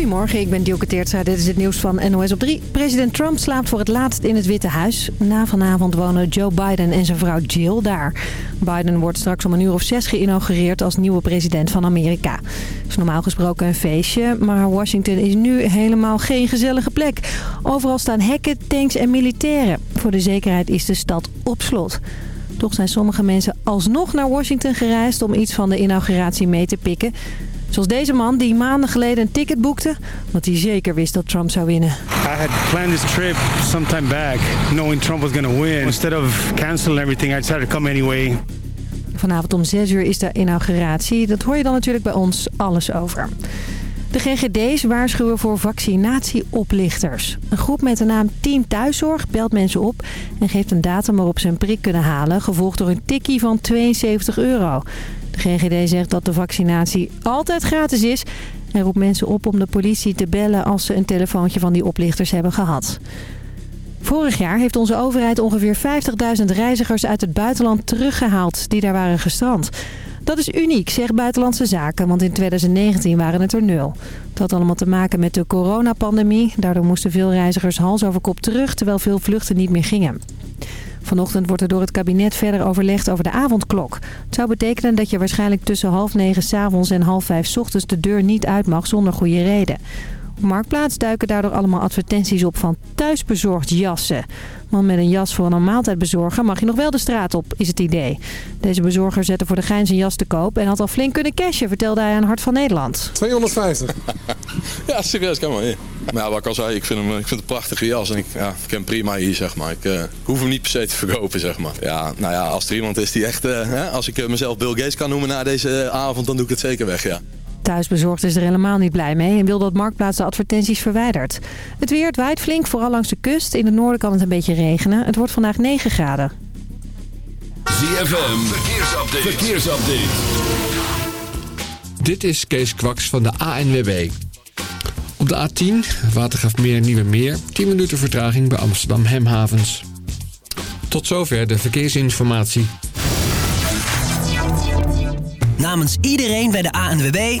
Goedemorgen, ik ben Dielke Teertstra. Dit is het nieuws van NOS op 3. President Trump slaapt voor het laatst in het Witte Huis. Na vanavond wonen Joe Biden en zijn vrouw Jill daar. Biden wordt straks om een uur of zes geïnaugureerd als nieuwe president van Amerika. Het is normaal gesproken een feestje, maar Washington is nu helemaal geen gezellige plek. Overal staan hekken, tanks en militairen. Voor de zekerheid is de stad op slot. Toch zijn sommige mensen alsnog naar Washington gereisd om iets van de inauguratie mee te pikken. Zoals deze man die maanden geleden een ticket boekte, omdat hij zeker wist dat Trump zou winnen. I had planned this trip sometime back, knowing Trump was going to win. Instead of canceling everything, I decided to come anyway. Vanavond om 6 uur is de inauguratie. Dat hoor je dan natuurlijk bij ons alles over. De GGD's waarschuwen voor vaccinatieoplichters. Een groep met de naam Team Thuiszorg belt mensen op en geeft een datum waarop ze een prik kunnen halen... gevolgd door een tikkie van 72 euro. De GGD zegt dat de vaccinatie altijd gratis is... en roept mensen op om de politie te bellen als ze een telefoontje van die oplichters hebben gehad. Vorig jaar heeft onze overheid ongeveer 50.000 reizigers uit het buitenland teruggehaald die daar waren gestrand. Dat is uniek, zegt Buitenlandse Zaken, want in 2019 waren het er nul. Dat had allemaal te maken met de coronapandemie. Daardoor moesten veel reizigers hals over kop terug, terwijl veel vluchten niet meer gingen. Vanochtend wordt er door het kabinet verder overlegd over de avondklok. Het zou betekenen dat je waarschijnlijk tussen half negen s'avonds en half vijf 's ochtends de deur niet uit mag zonder goede reden. Op Marktplaats duiken daardoor allemaal advertenties op van thuisbezorgd jassen. Want met een jas voor een maaltijd bezorgen mag je nog wel de straat op, is het idee. Deze bezorger zette voor de gein zijn jas te koop en had al flink kunnen cashen, vertelde hij aan Hart van Nederland. 250. Ja, serieus, kan maar. Ja. Maar ja, wat ik al zei, ik vind, hem, ik vind het een prachtige jas en ik, ja, ik hem prima hier, zeg maar. Ik eh, hoef hem niet per se te verkopen, zeg maar. Ja, nou ja, als er iemand is die echt, eh, hè, als ik eh, mezelf Bill Gates kan noemen na deze avond, dan doe ik het zeker weg, ja. Thuisbezorgd is er helemaal niet blij mee en wil dat Marktplaats de advertenties verwijdert. Het weer, het waait flink, vooral langs de kust. In het noorden kan het een beetje regenen. Het wordt vandaag 9 graden. ZFM, verkeersupdate. verkeersupdate. Dit is Kees Kwaks van de ANWB. Op de A10, Watergraafmeer Nieuwe Meer, 10 minuten vertraging bij Amsterdam Hemhavens. Tot zover de verkeersinformatie. Namens iedereen bij de ANWB...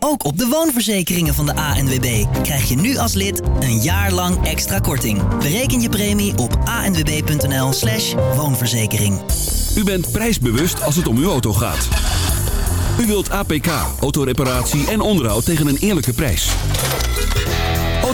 Ook op de woonverzekeringen van de ANWB krijg je nu als lid een jaar lang extra korting. Bereken je premie op anwb.nl slash woonverzekering. U bent prijsbewust als het om uw auto gaat. U wilt APK, autoreparatie en onderhoud tegen een eerlijke prijs.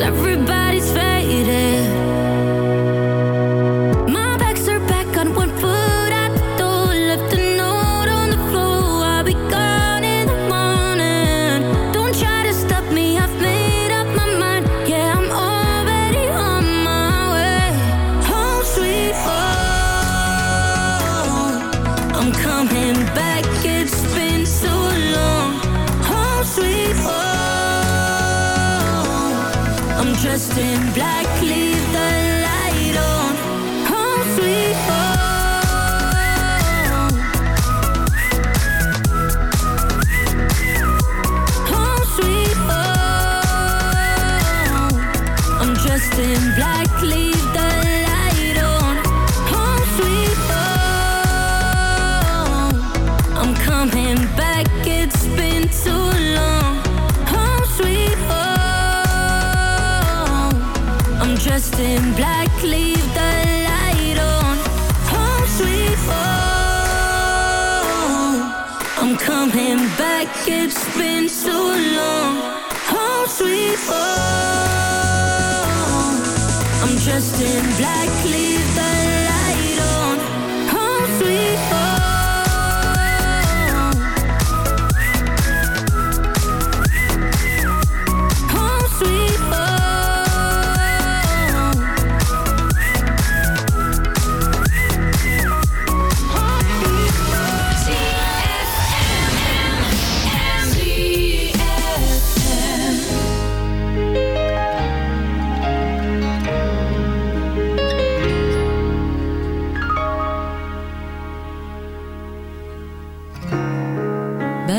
everybody's faded.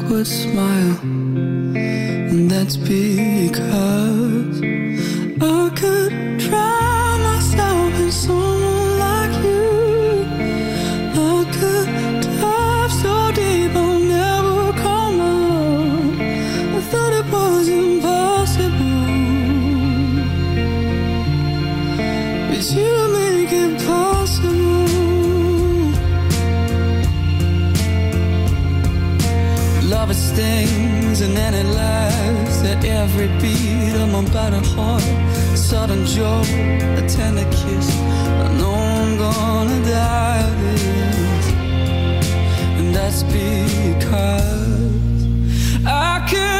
awkward smile And that's because I could try every beat of my battered heart. Sudden joy, a tender kiss. I know I'm gonna die of this, and that's because I can.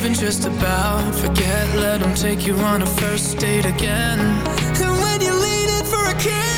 living just about. Forget, let them take you on a first date again. And when you're leaning for a kiss.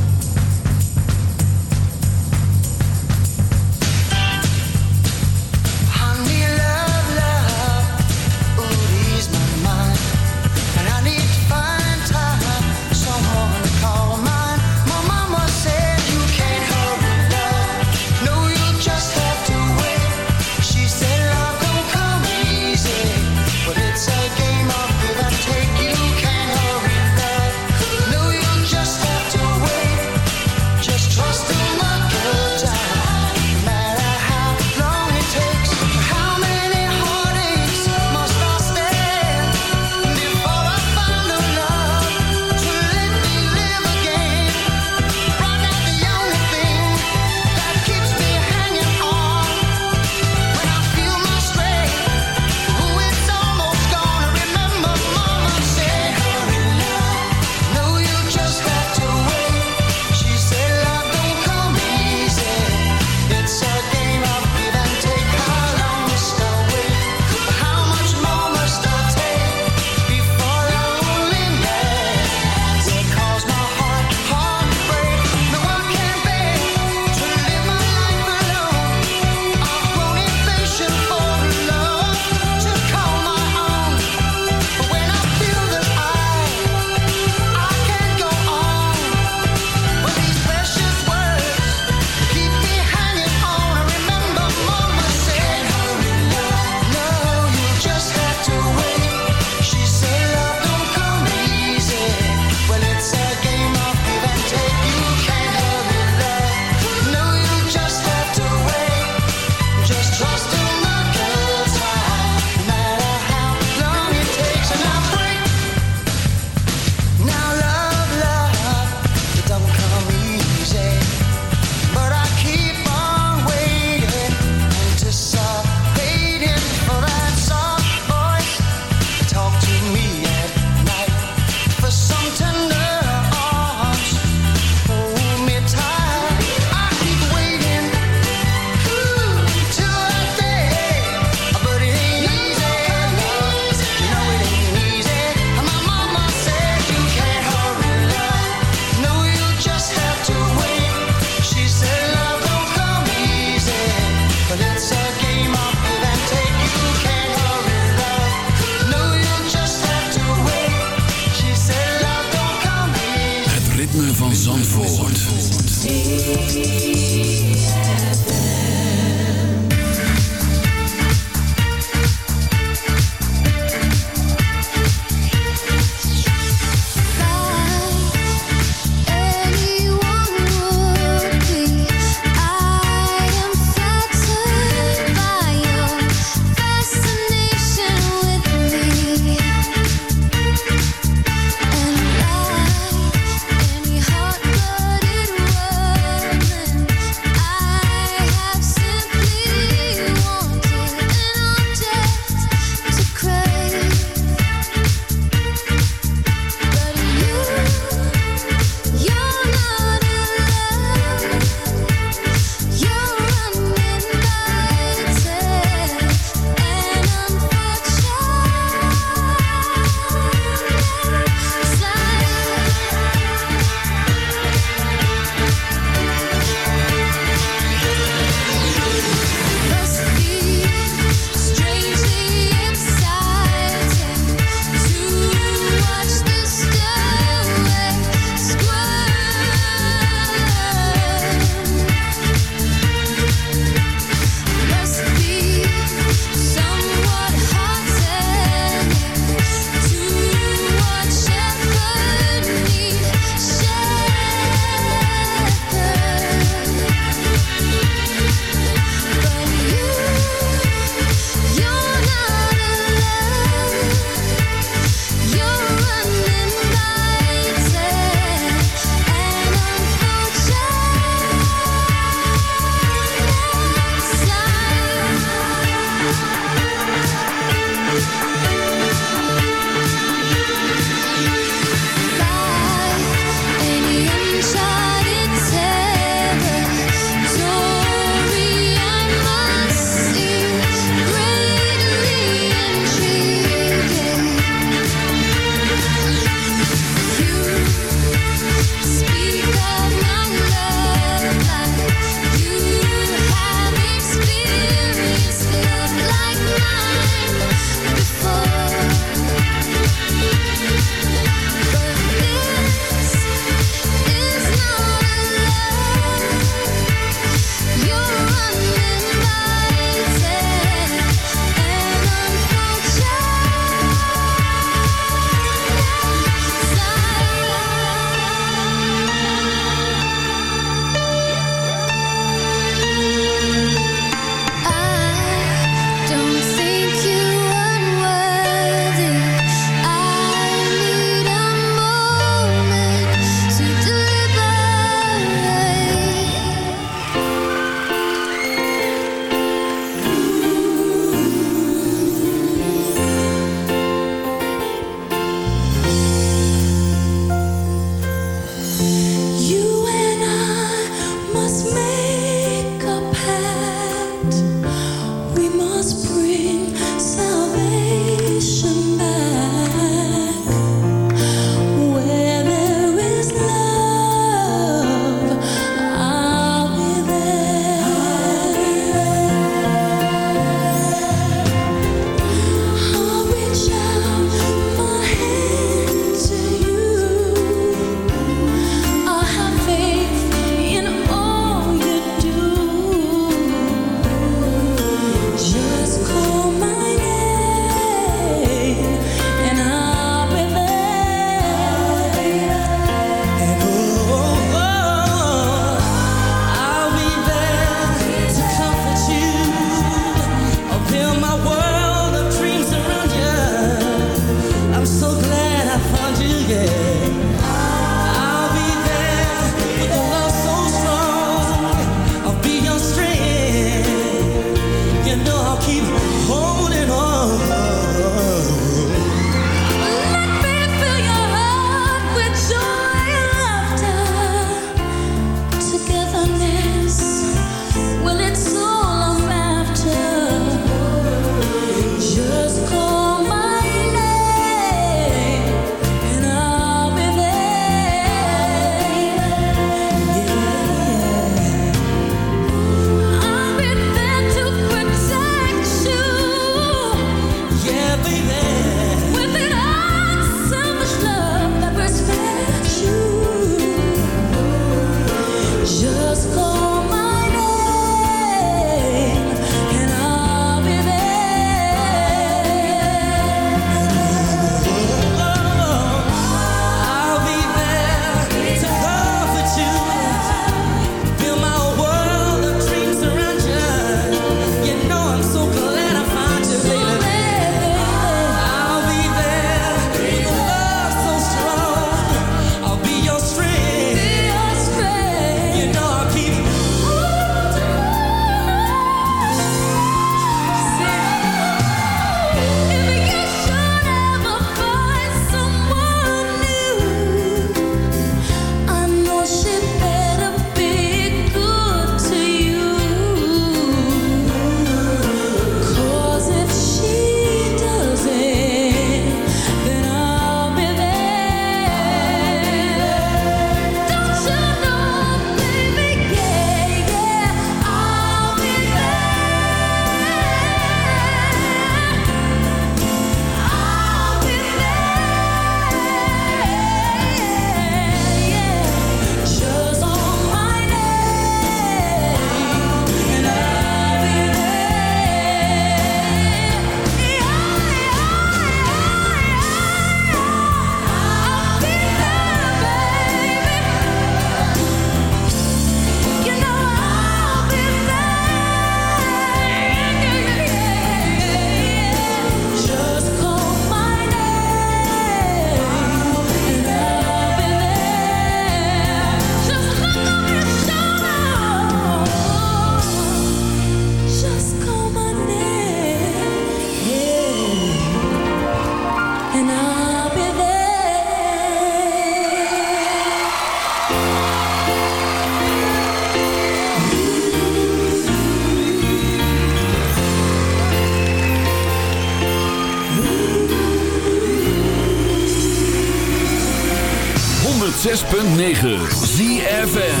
106.9 ZFN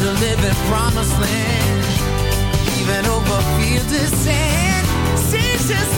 is a living promised land, even over fields of sand. Seasons